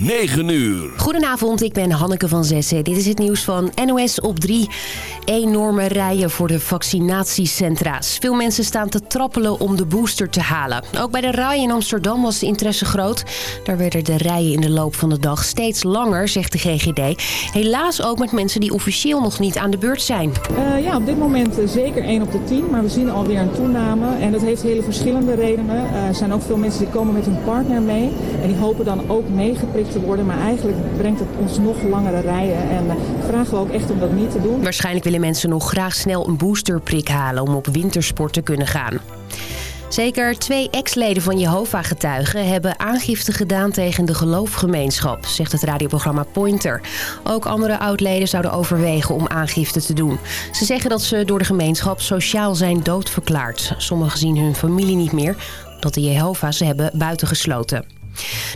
9 uur. Goedenavond, ik ben Hanneke van Zessen. Dit is het nieuws van NOS op 3. Enorme rijen voor de vaccinatiecentra's. Veel mensen staan te trappelen om de booster te halen. Ook bij de RAI in Amsterdam was de interesse groot. Daar werden de rijen in de loop van de dag steeds langer, zegt de GGD. Helaas ook met mensen die officieel nog niet aan de beurt zijn. Uh, ja, op dit moment uh, zeker 1 op de 10. Maar we zien alweer een toename. En dat heeft hele verschillende redenen. Uh, er zijn ook veel mensen die komen met hun partner mee. En die hopen dan ook meegeprikt worden. Maar eigenlijk brengt het ons nog langere rijen. En uh, vragen we ook echt om dat niet te doen. Waarschijnlijk willen mensen nog graag snel een boosterprik halen om op wintersport te kunnen gaan. Zeker twee ex-leden van Jehovah-getuigen hebben aangifte gedaan tegen de geloofgemeenschap, zegt het radioprogramma Pointer. Ook andere oud-leden zouden overwegen om aangifte te doen. Ze zeggen dat ze door de gemeenschap sociaal zijn doodverklaard. Sommigen zien hun familie niet meer, omdat de Jehovah ze hebben buitengesloten.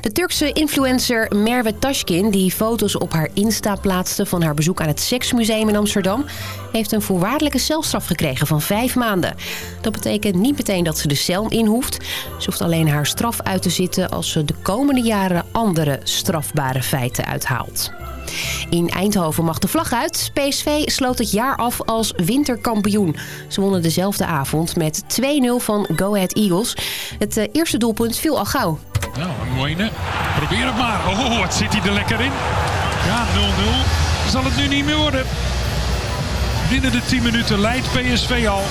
De Turkse influencer Merve Tashkin, die foto's op haar Insta plaatste van haar bezoek aan het Seksmuseum in Amsterdam, heeft een voorwaardelijke celstraf gekregen van vijf maanden. Dat betekent niet meteen dat ze de cel in hoeft. Ze hoeft alleen haar straf uit te zitten als ze de komende jaren andere strafbare feiten uithaalt. In Eindhoven mag de vlag uit. PSV sloot het jaar af als winterkampioen. Ze wonnen dezelfde avond met 2-0 van Go Ahead Eagles. Het eh, eerste doelpunt viel al gauw. Nou, Moine. Probeer het maar. Oh, wat zit hij er lekker in. Ja, 0-0. Zal het nu niet meer worden. Binnen de 10 minuten leidt PSV al.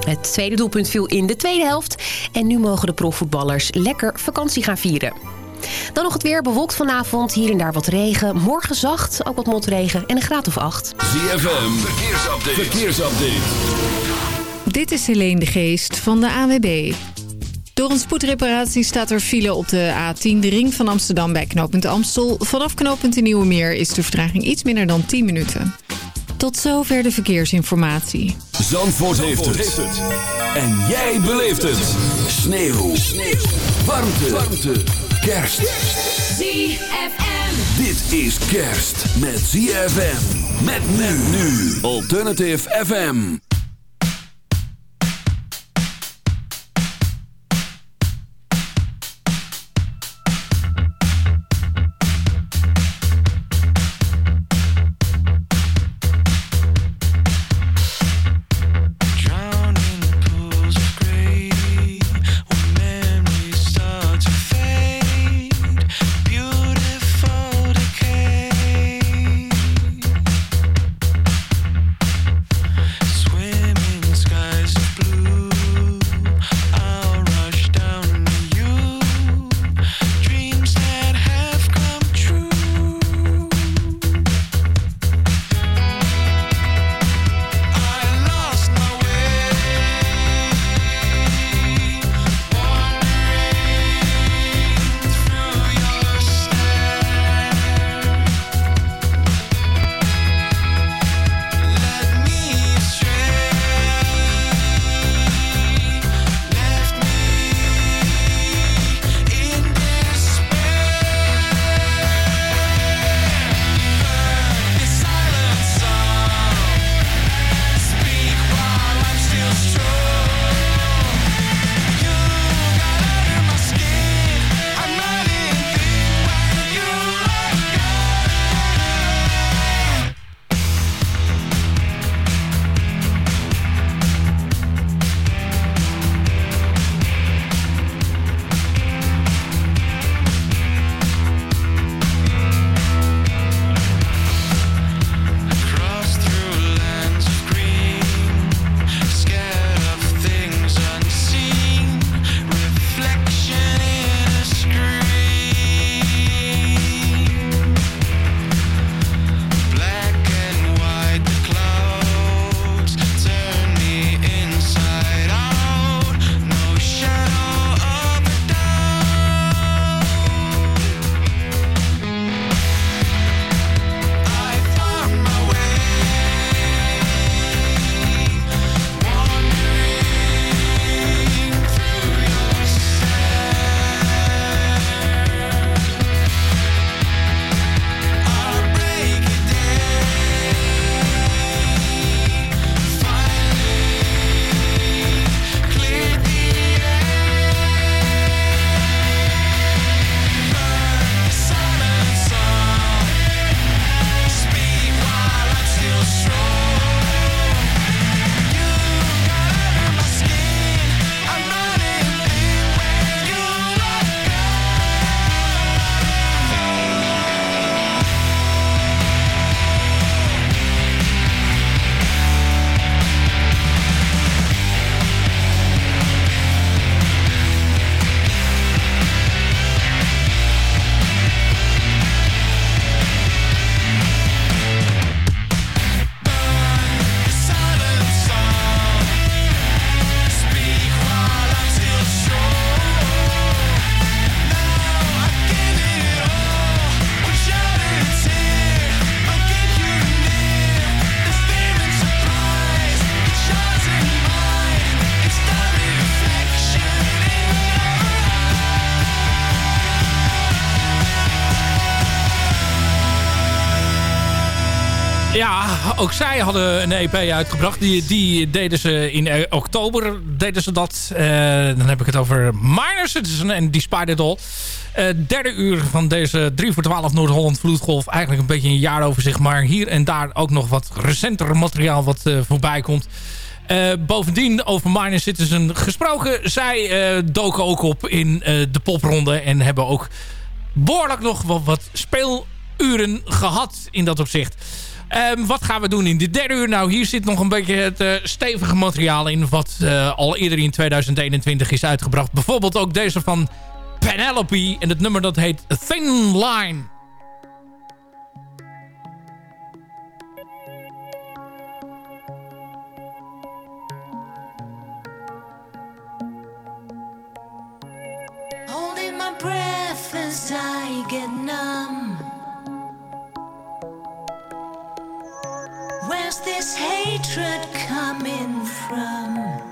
Het tweede doelpunt viel in de tweede helft. En nu mogen de profvoetballers lekker vakantie gaan vieren. Dan nog het weer, bewolkt vanavond, hier en daar wat regen. Morgen zacht, ook wat motregen en een graad of acht. ZFM, verkeersupdate. verkeersupdate. Dit is Helene de Geest van de AWB. Door een spoedreparatie staat er file op de A10, de ring van Amsterdam bij knooppunt Amstel. Vanaf knooppunt de Nieuwe Meer is de vertraging iets minder dan 10 minuten. Tot zover de verkeersinformatie. Zandvoort, Zandvoort heeft, het. En jij beleeft het. Sneeuw. Sneeuw. Warmte. Warmte. Kerst. ZFM. Dit is kerst met ZFM. Met men nu. Alternative FM. Ook zij hadden een EP uitgebracht. Die, die deden ze in eh, oktober. Deden ze dat. Uh, dan heb ik het over Minor Citizen en Die Spider Doll. Uh, derde uur van deze 3 voor 12 Noord-Holland Vloedgolf. Eigenlijk een beetje een jaar over zich. Maar hier en daar ook nog wat recenter materiaal wat voorbij komt. Uh, bovendien over Minor Citizen gesproken. Zij doken ook op in de popronde. En hebben ook behoorlijk nog wat, wat speeluren gehad in dat opzicht. Um, wat gaan we doen in de derde uur? Nou, hier zit nog een beetje het uh, stevige materiaal in... wat uh, al eerder in 2021 is uitgebracht. Bijvoorbeeld ook deze van Penelope. En het nummer dat heet Thin Line. Holding my breath as I get numb Where's this hatred coming from?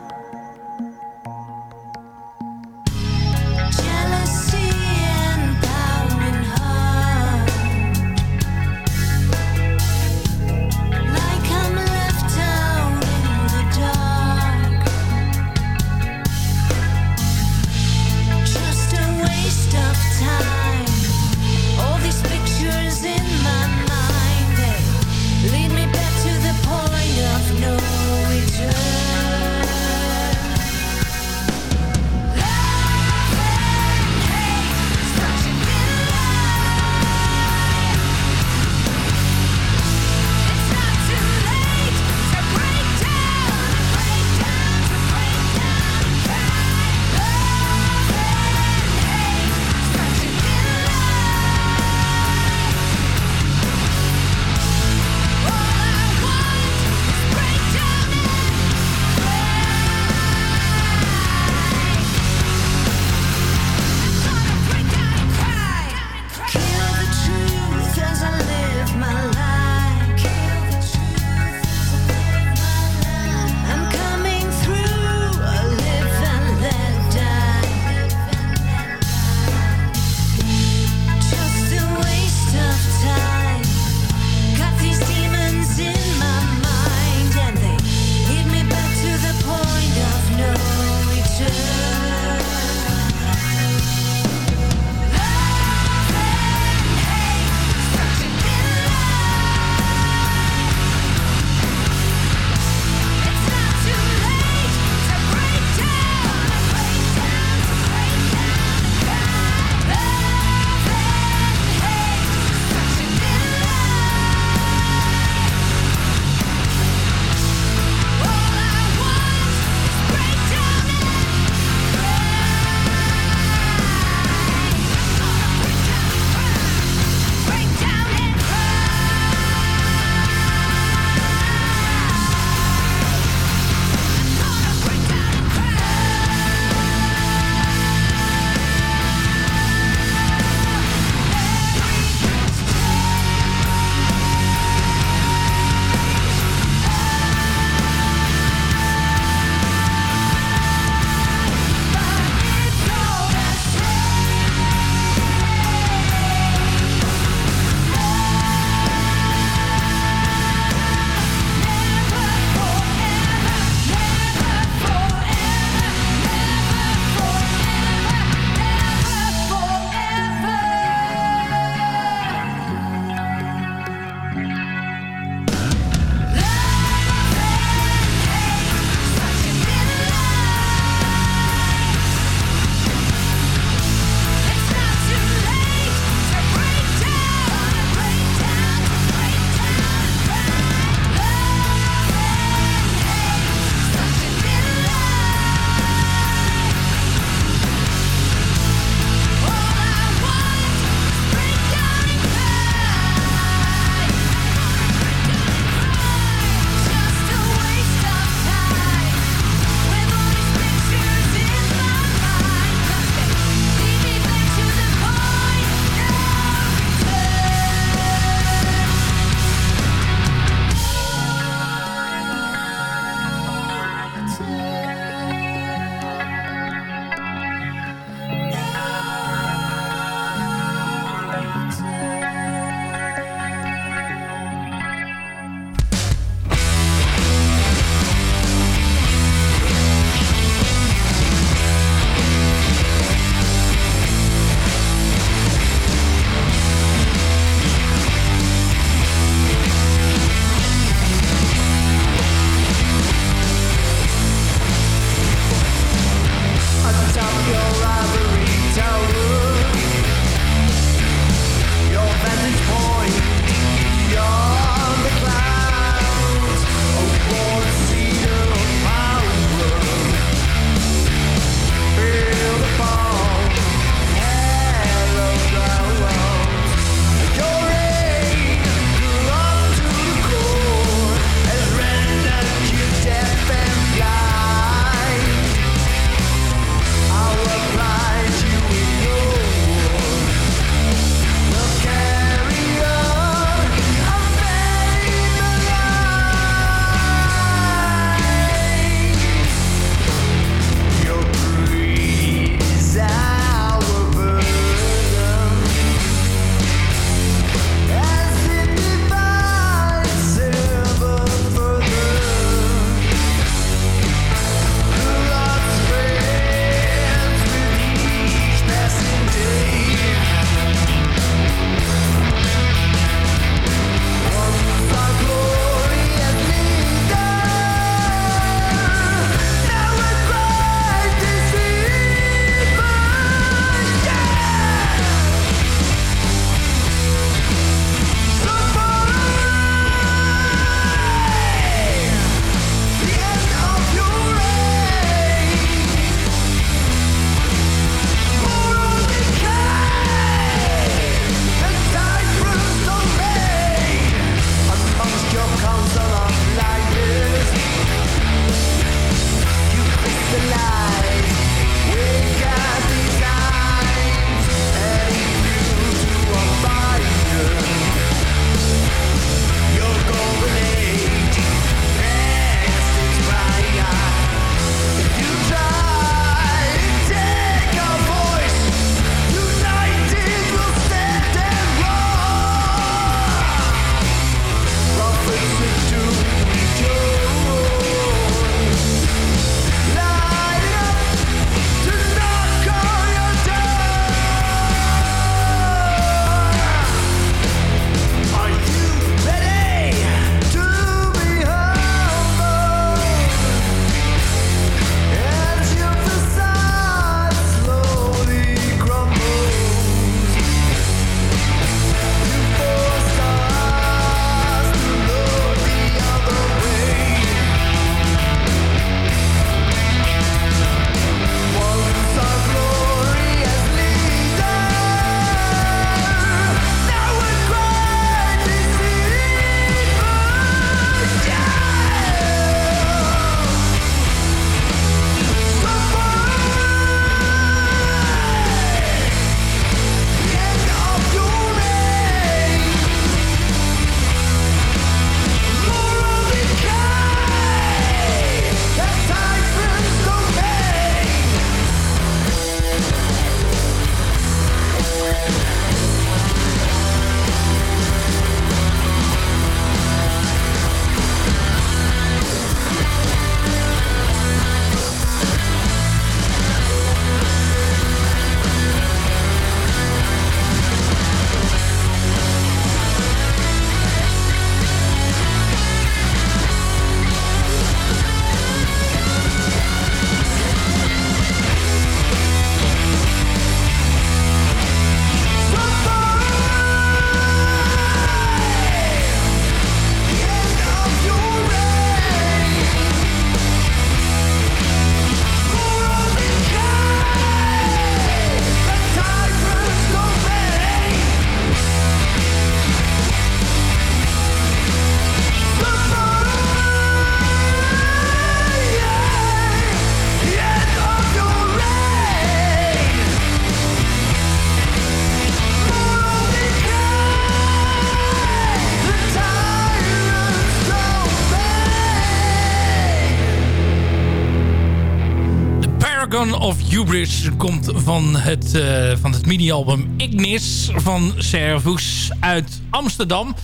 Hubris komt van het, eh, van het mini-album Ignis van Servus uit Amsterdam.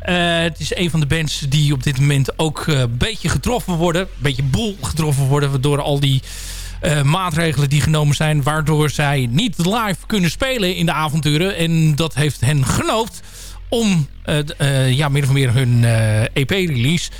Eh, het is een van de bands die op dit moment ook eh, een beetje getroffen worden. Een beetje boel getroffen worden door al die maatregelen die genomen zijn. Waardoor zij niet live kunnen spelen in de avonturen. En dat heeft hen genoopt om ja, min of meer hun EP-release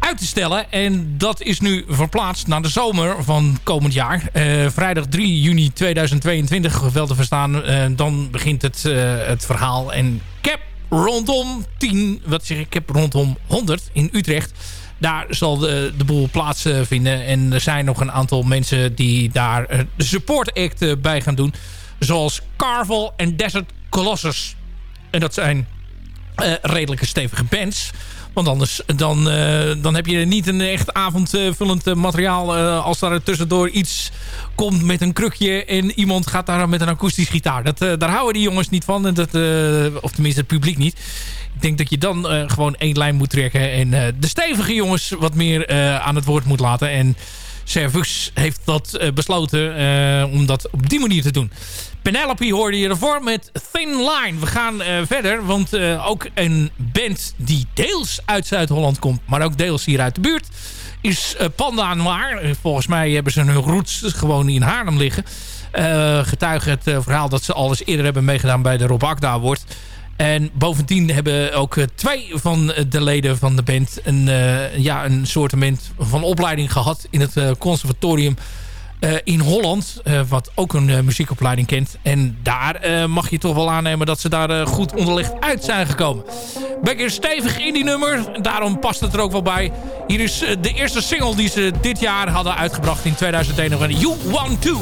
uit te stellen. En dat is nu verplaatst naar de zomer van komend jaar. Eh, vrijdag 3 juni 2022, wel te verstaan. eh, dan begint het, eh, het verhaal. En heb rondom 10, wat zeg ik, heb rondom 100 in Utrecht. Daar zal de, de boel plaatsvinden. En er zijn nog een aantal mensen die daar support act bij gaan doen. Zoals Carvel en Desert Colossus. En dat zijn redelijke stevige bands. Want anders dan, eh, dan heb je niet een echt avondvullend eh, materiaal... eh, als daar tussendoor iets komt met een krukje... en iemand gaat daar met een akoestisch gitaar. Dat, daar houden die jongens niet van. En dat, of tenminste het publiek niet. Ik denk dat je dan gewoon één lijn moet trekken... en de stevige jongens wat meer aan het woord moet laten. En Servus heeft dat besloten om dat op die manier te doen. Penelope hoorde je ervoor met Thin Line. We gaan eh, verder, want eh, ook een band die deels uit Zuid-Holland komt... maar ook deels hier uit de buurt... is eh, Panda Noir. Volgens mij hebben ze hun roots gewoon in Haarlem liggen. Getuige het verhaal dat ze al eerder hebben meegedaan... bij de Rob Akda wordt. En bovendien hebben ook twee van de leden van de band... een, ja, een soortement van opleiding gehad in het conservatorium eh, in Holland. eh, wat ook een eh, muziekopleiding kent. En daar mag je toch wel aannemen dat ze daar goed onderlegd uit zijn gekomen. Ben ik er stevig in die nummer. Daarom past het er ook wel bij. Hier is de eerste single die ze dit jaar hadden uitgebracht in 2021. You Want To.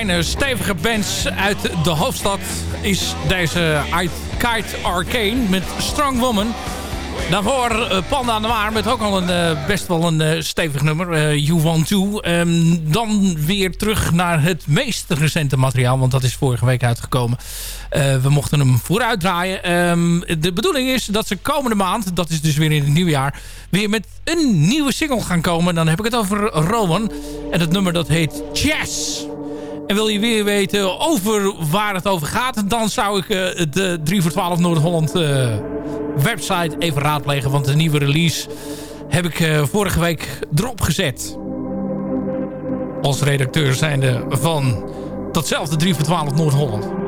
Eh, fijne, stevige bands uit de hoofdstad is deze Kite Arcane met Strong Woman. Daarvoor uh, Panda aan de Waar met ook al een, uh, best wel een uh, stevig nummer, You Want To. Um, dan weer terug naar het meest recente materiaal, want dat is vorige week uitgekomen. we mochten hem vooruit draaien. Um, de bedoeling is dat ze komende maand, dat is dus weer in het nieuwe jaar, weer met een nieuwe single gaan komen. Dan heb ik het over Rowan. En het nummer dat heet Jazz. En wil je weer weten over waar het over gaat... dan zou ik uh, de 3 voor 12 Noord-Holland uh, website even raadplegen. Want de nieuwe release heb ik vorige week erop gezet. Als redacteur zijnde van datzelfde 3 voor 12 Noord-Holland.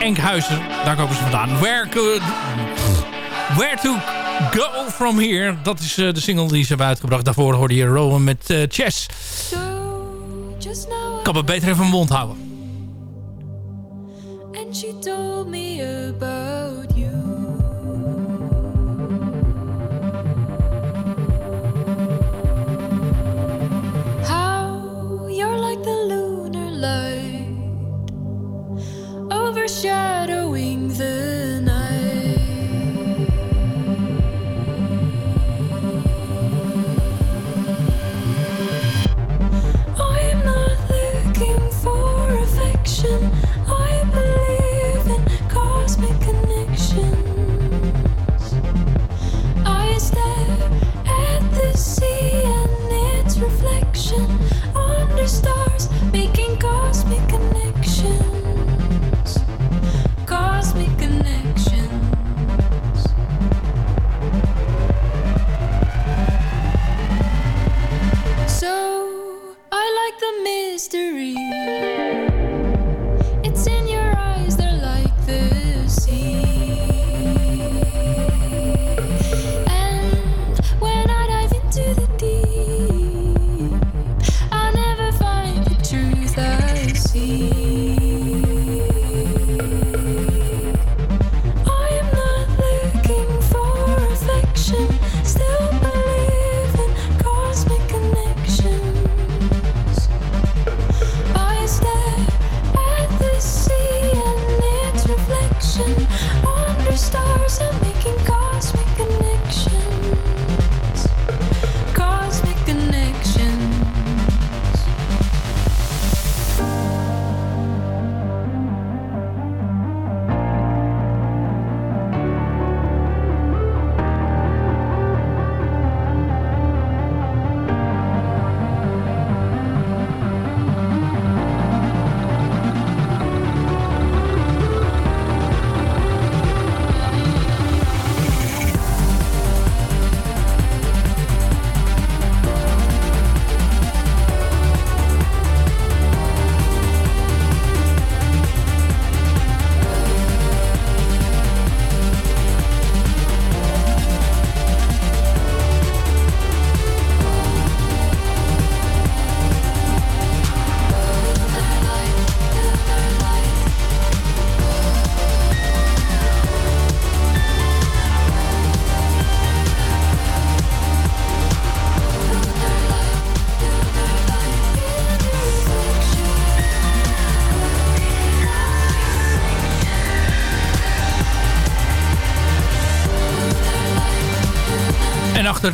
Enkhuizen. Daar komen ze vandaan. Where, where to go from here. Dat is eh, de single die ze hebben uitgebracht. Daarvoor hoorde je Rowan met uh, Chess. Kan me beter even mond houden. And she told me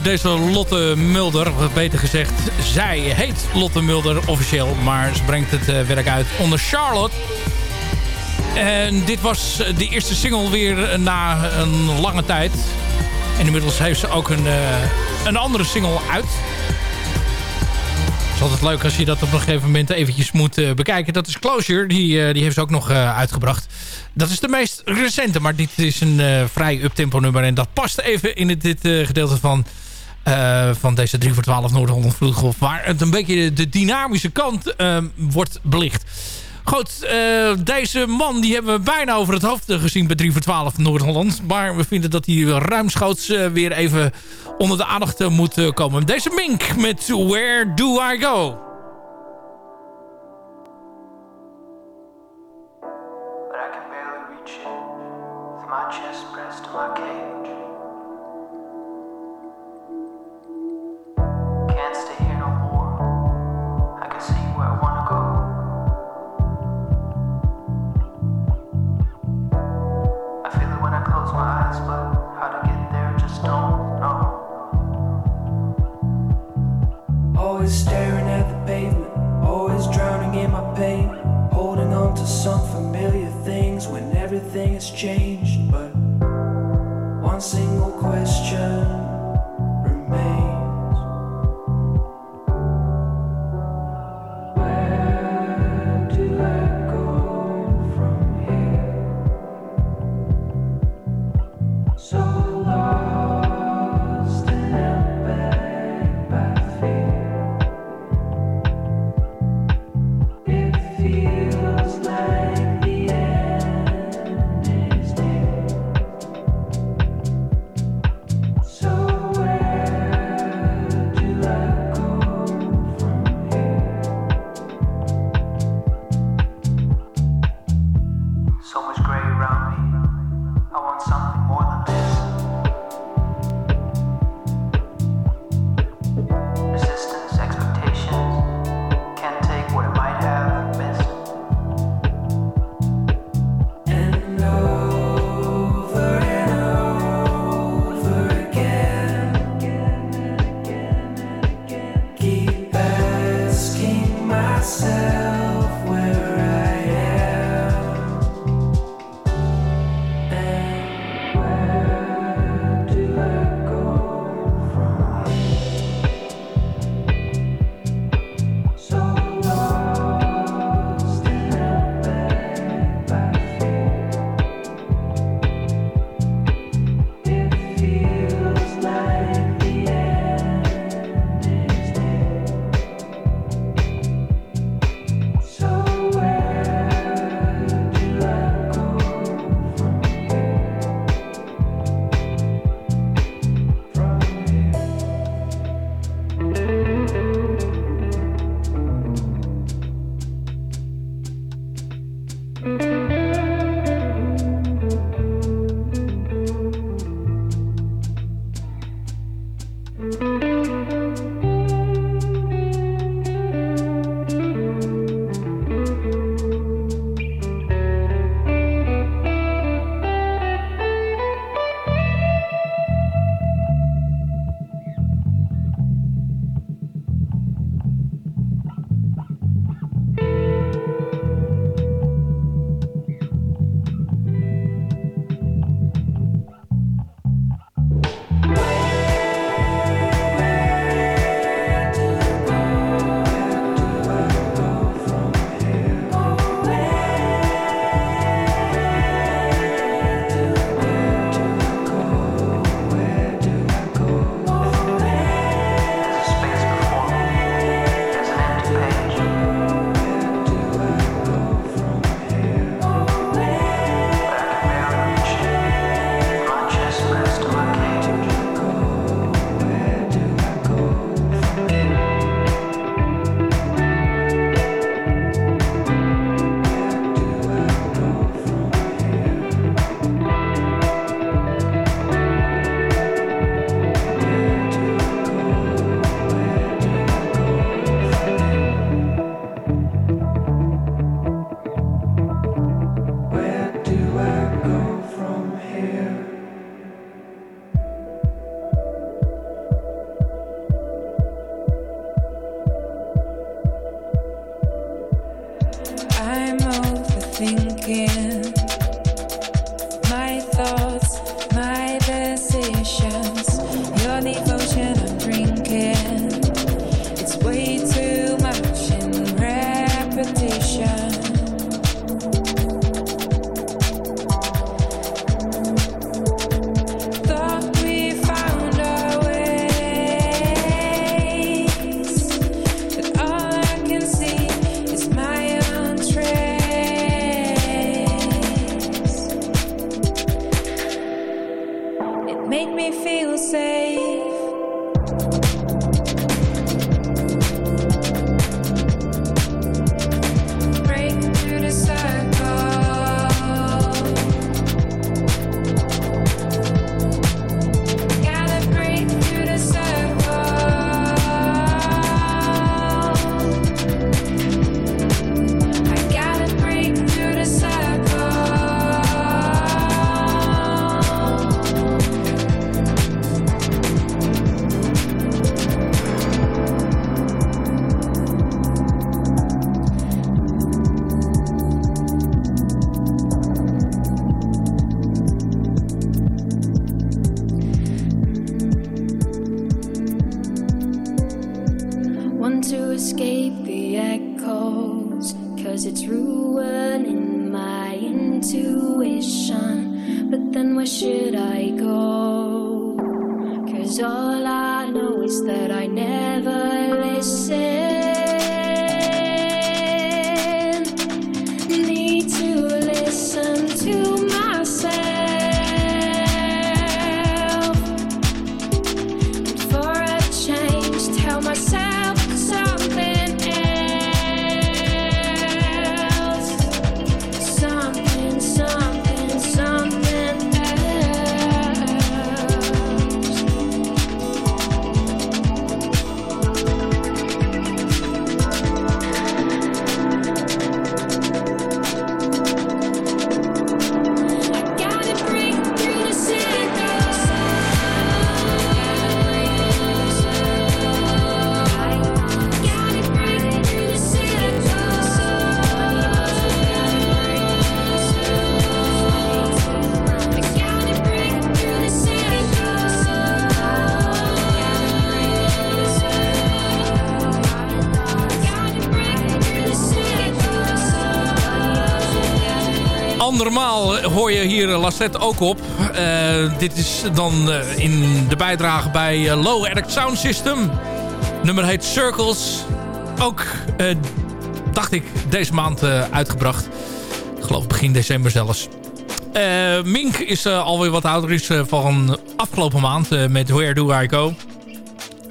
deze Lotte Mulder. Beter gezegd, zij heet Lotte Mulder officieel. Maar ze brengt het eh, werk uit onder Charlotte. En dit was de eerste single weer na een lange tijd. En inmiddels heeft ze ook een, eh, een andere single uit. Is altijd leuk als je dat op een gegeven moment eventjes moet eh, bekijken. Dat is Closure, die, eh, die heeft ze ook nog eh, uitgebracht. Dat is de meest recente, maar dit is een vrij uptempo nummer. En dat past even in dit gedeelte van, van deze 3 voor 12 Noord-Holland. Waar het een beetje de dynamische kant wordt belicht. Goed, eh, deze man die hebben we bijna over het hoofd eh, gezien bij 3 voor 12 Noord-Holland. Maar we vinden dat hij ruimschoots eh, weer even onder de aandacht moet komen. Deze Mink met Where Do I Go? Make me feel safe. Andermaal hoor je hier Lassette ook op. Eh, dit is dan eh, in de bijdrage bij eh, Low Eric Sound System. nummer heet Circles. Ook, dacht ik, deze maand uitgebracht. Ik geloof begin december zelfs. Mink is alweer wat ouder. Is van afgelopen maand met Where Do I Go.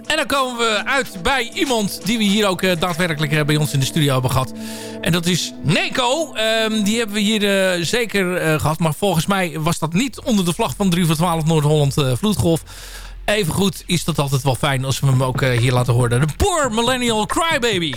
En dan komen we uit bij iemand die we hier ook eh, daadwerkelijk eh, bij ons in de studio hebben gehad. En dat is Neko. Ehm, die hebben we hier eh, zeker eh, gehad. Maar volgens mij was dat niet onder de vlag van 3 voor 12 Noord-Holland Vloedgolf. Evengoed is dat altijd wel fijn als we hem ook hier laten horen. De Poor Millennial Crybaby.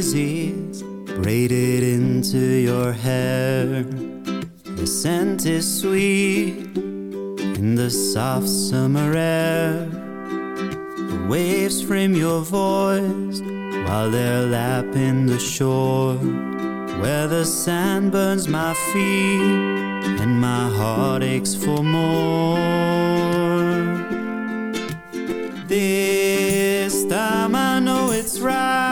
Daisies braided into your hair. The scent is sweet in the soft summer air. The waves frame your voice while they're lapping the shore. Where the sand burns my feet and my heart aches for more. This time I know it's right.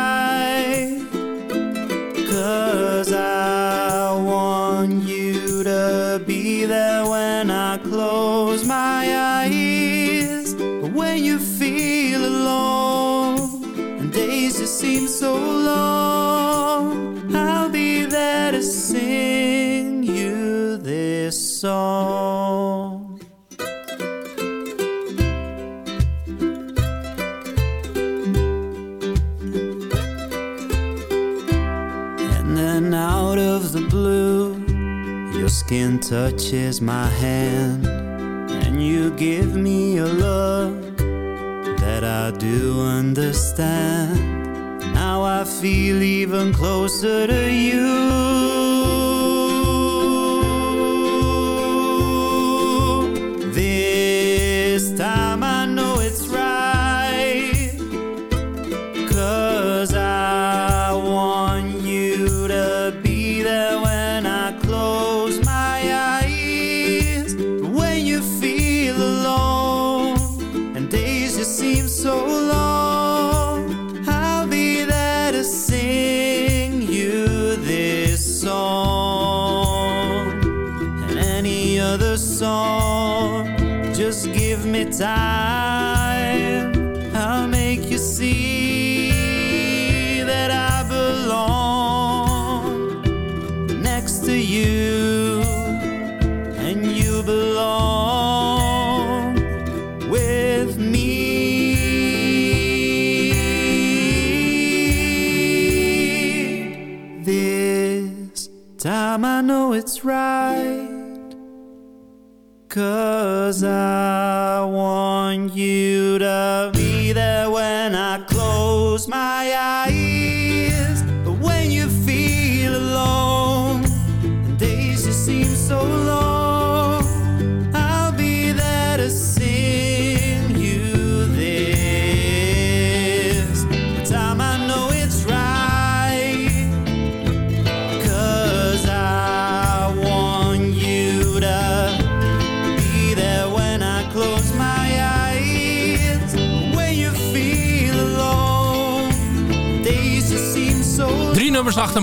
Song. And then out of the blue, your skin touches my hand, and you give me a look that I do understand. Now I feel even closer to you. Song. Just give me time. Cause I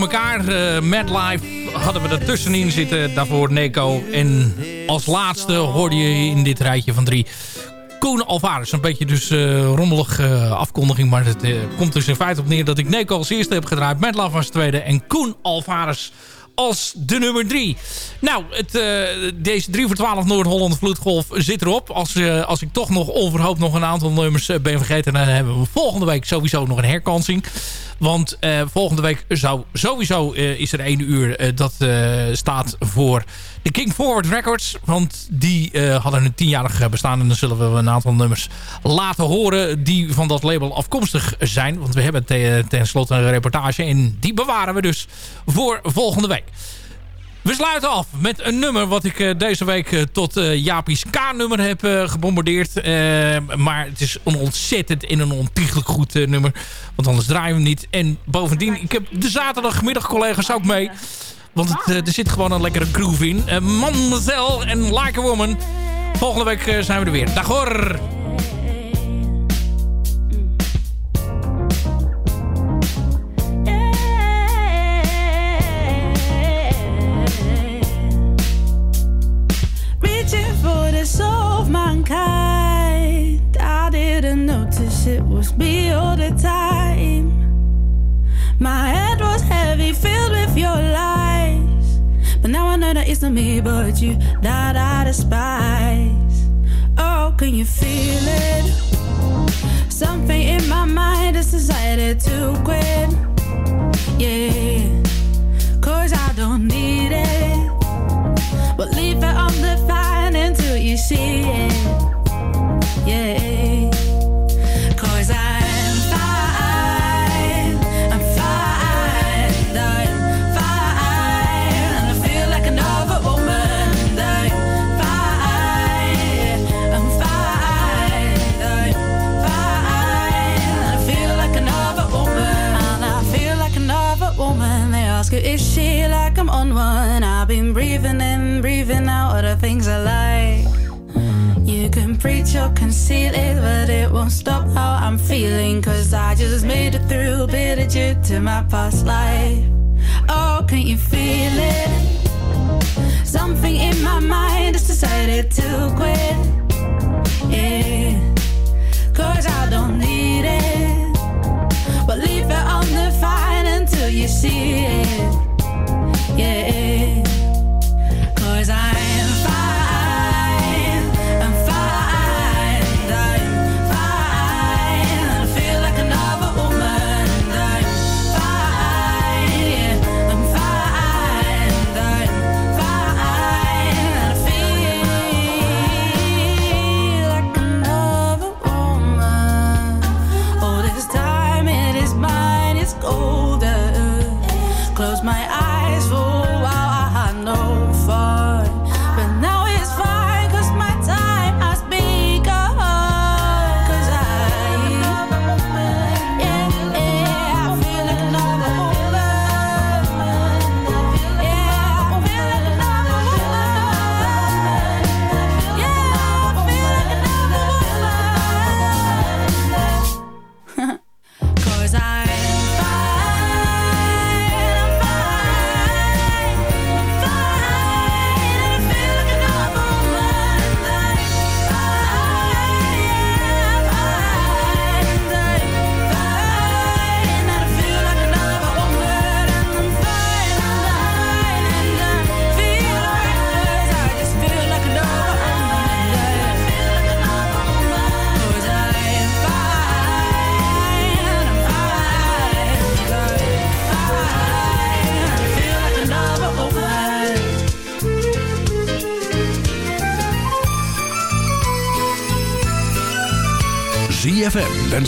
achter elkaar. eh Mad Life hadden we er tussenin zitten. Daarvoor Neko. En als laatste hoorde je in dit rijtje van drie... Koen Alvarez. Een beetje dus eh rommelig eh, afkondiging. Maar het komt dus in feite op neer dat ik Neko als eerste heb gedraaid. Mad Life als tweede. En Koen Alvarez als de nummer drie. Nou, het, deze 3 voor 12 Noord-Holland Vloedgolf zit erop. Als, eh, als ik toch nog onverhoopt nog een aantal nummers ben vergeten... dan hebben we volgende week sowieso nog een herkansing. Want eh, volgende week zou sowieso eh, is er één uur eh, dat staat voor de King Forward Records. Want die hadden een tienjarig bestaan. En dan zullen we een aantal nummers laten horen die van dat label afkomstig zijn. Want we hebben te- tenslotte een reportage. En die bewaren we dus voor volgende week. We sluiten af met een nummer wat ik eh, deze week eh, tot eh Jaapie's K-nummer heb gebombardeerd. Maar het is een ontzettend en een ontiegelijk goed nummer. Want anders draaien we hem niet. En bovendien, ik heb de zaterdagmiddag collega's ook mee. Want het, er zit gewoon een lekkere groove in. Uh, en Like a Woman. Volgende week zijn we er weer. Dag hoor! Of mankind. I didn't notice it was me all the time. My head was heavy, filled with your lies. But now I know that it's not me, but you that I despise. Oh, can you feel it? Something in my mind has decided to quit. Yeah, cause I don't need it. But leave it undefined until you see it. Yeah. Ask her, is she like I'm on one? I've been breathing in, breathing out all the things I like. You can preach or conceal it, but it won't stop how I'm feeling. Cause I just made it through a bit of due to my past life. Oh, can you feel it? Something in my mind has decided to quit. Yeah, cause I don't need it. You see it.